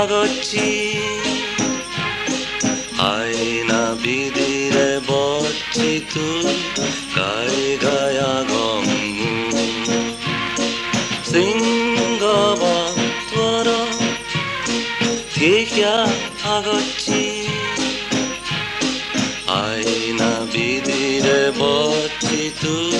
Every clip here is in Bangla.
আগচ্ছি আইনা বিদিরে বচ্ছি তুই গাই গায়া গঙ্গু সিংহবাতুয়ার ঠিকিয়া আগচ্ছি। আইনা বিদিরে বচ্ছি তুই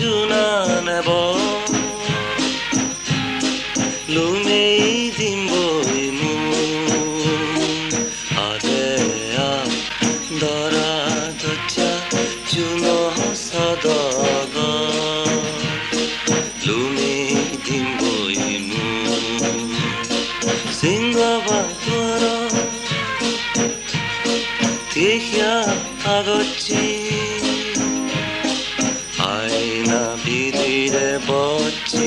চুনা নেব। লুমে দিম্বই মু আদে দরা দচা চুন সদগ। লুমে দিম্বই মু সিংহবাদর দেখিয়া আগচ্ছি। বিদিরে বচ্ছি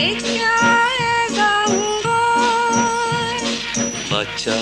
एक आएगा बच्चा।